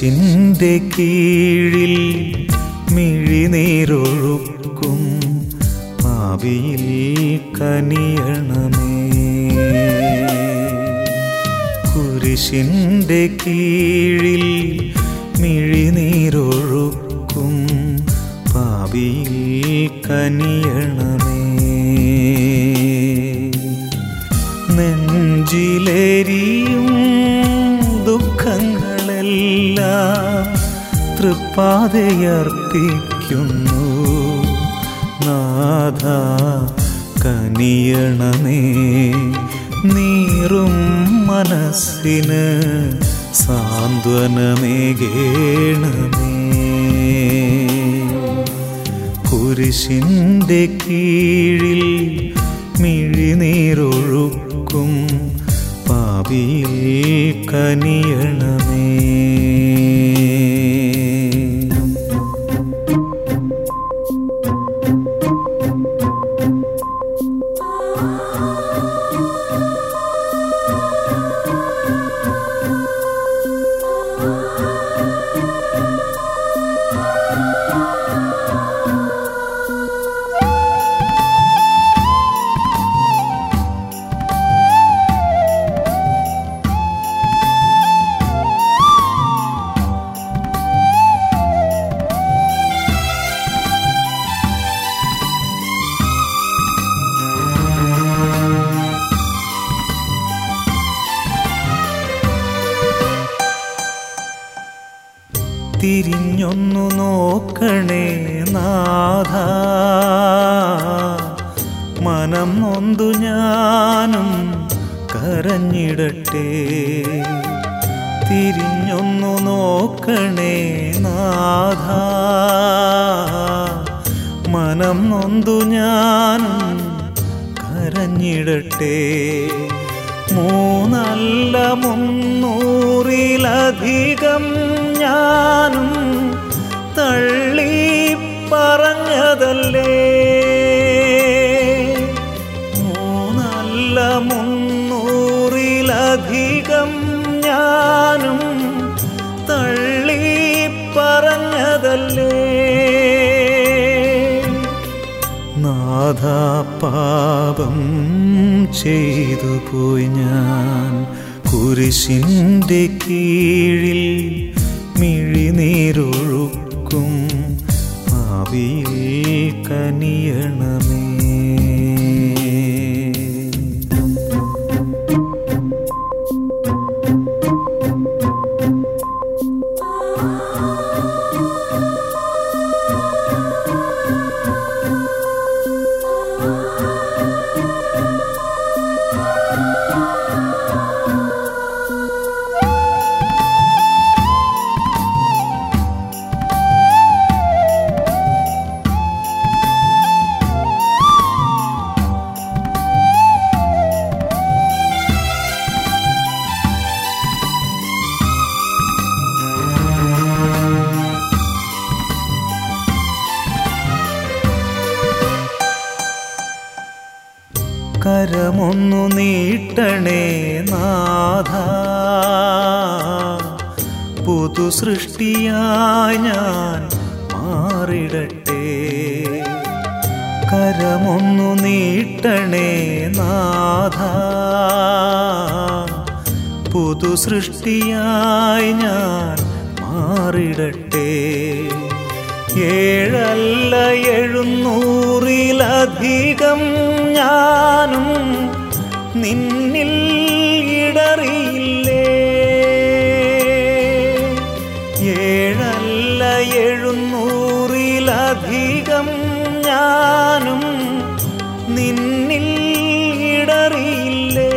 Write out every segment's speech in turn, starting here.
കുരിശിന്റെ കീഴിൽ മിഴിനീരൊഴുക്കും ആവിയിൽ കനിയണമേ. കുരിശിന്റെ കീഴിൽ മിഴിനീരൊഴുക്കും പാവിയിൽ കനിയണമേ. നെഞ്ചിലേരിയും ദുഃഖങ്ങളെല്ലാം തൃപ്പാതയർപ്പിക്കുന്നു നാഥ കനിയണമേ നീറും മനസ്സിന് സാന്ത്വനമേകേണമേ കുരിശിന്റെ കീഴിൽ മിഴിനീരൊഴുക്കും പാപിയിൽ കനിയണമേ. തിരിഞ്ഞൊന്നു നോക്കണേ നാഥ. മനം നൊന്തു ഞാനും കരഞ്ഞിടട്ടെ. തിരിഞ്ഞൊന്നു നോക്കണേ നാഥ. മനം നൊന്തു ഞാനും കരഞ്ഞിടട്ടെ. മൂന്നല്ല മുന്നൂറിലധികം ഞാനും തള്ളി പറഞ്ഞതല്ലേ? മൂന്നല്ല മുന്നൂറിലധികം ഞാനും തള്ളി പറഞ്ഞതല്ലേ? നാഥ പാപം ചെയ്തു പോയി ഞാൻ കുരിശിന്റെ കീഴിൽ മിഴിനീരൊഴുക്കും ആവിയേ കനിയണമേ. കരമൊന്നു നീട്ടണേ നാഥ. പുതു സൃഷ്ടിയായി ഞാൻ മാറിടട്ടെ. കരമൊന്നു നീട്ടണേ നാഥ. പുതു സൃഷ്ടിയായി ഞാൻ മാറിടട്ടെ. ഏഴല്ല എഴുന്നൂറിലധികം ഞാനും നിന്നിൽ ഇടറിയില്ലേ? ഏഴല്ല എഴുന്നൂറിലധികം ഞാനും നിന്നിൽ ഇടറിയില്ലേ?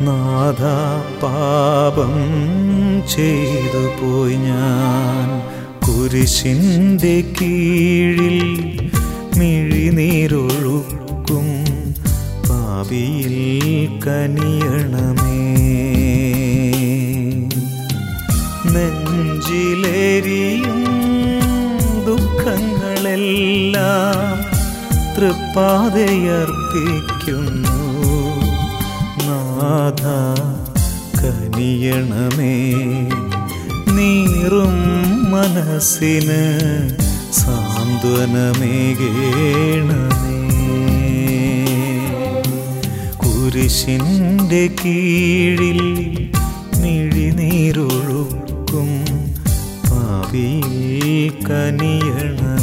നാഥ പാപം ചെയ്തു പോയി ഞാൻ. കുരിശിന്റെ കീഴിൽ മിഴിനീരൊഴുക്കും പാപിയിൽ കനിയണമേ. നെഞ്ചിലേരിയും ദുഃഖങ്ങളെല്ലാം തൃപ്പാതയർപ്പിക്കുന്നു നാഥ കനി കനിയണമേ. നീറും മനസ്സിന് സാന്ത്വനമേകേണമേ. കുരിശിന്റെ കീഴിൽ മിഴിനീരൊഴുക്കും പാവിയിൽ കനിയണമേ.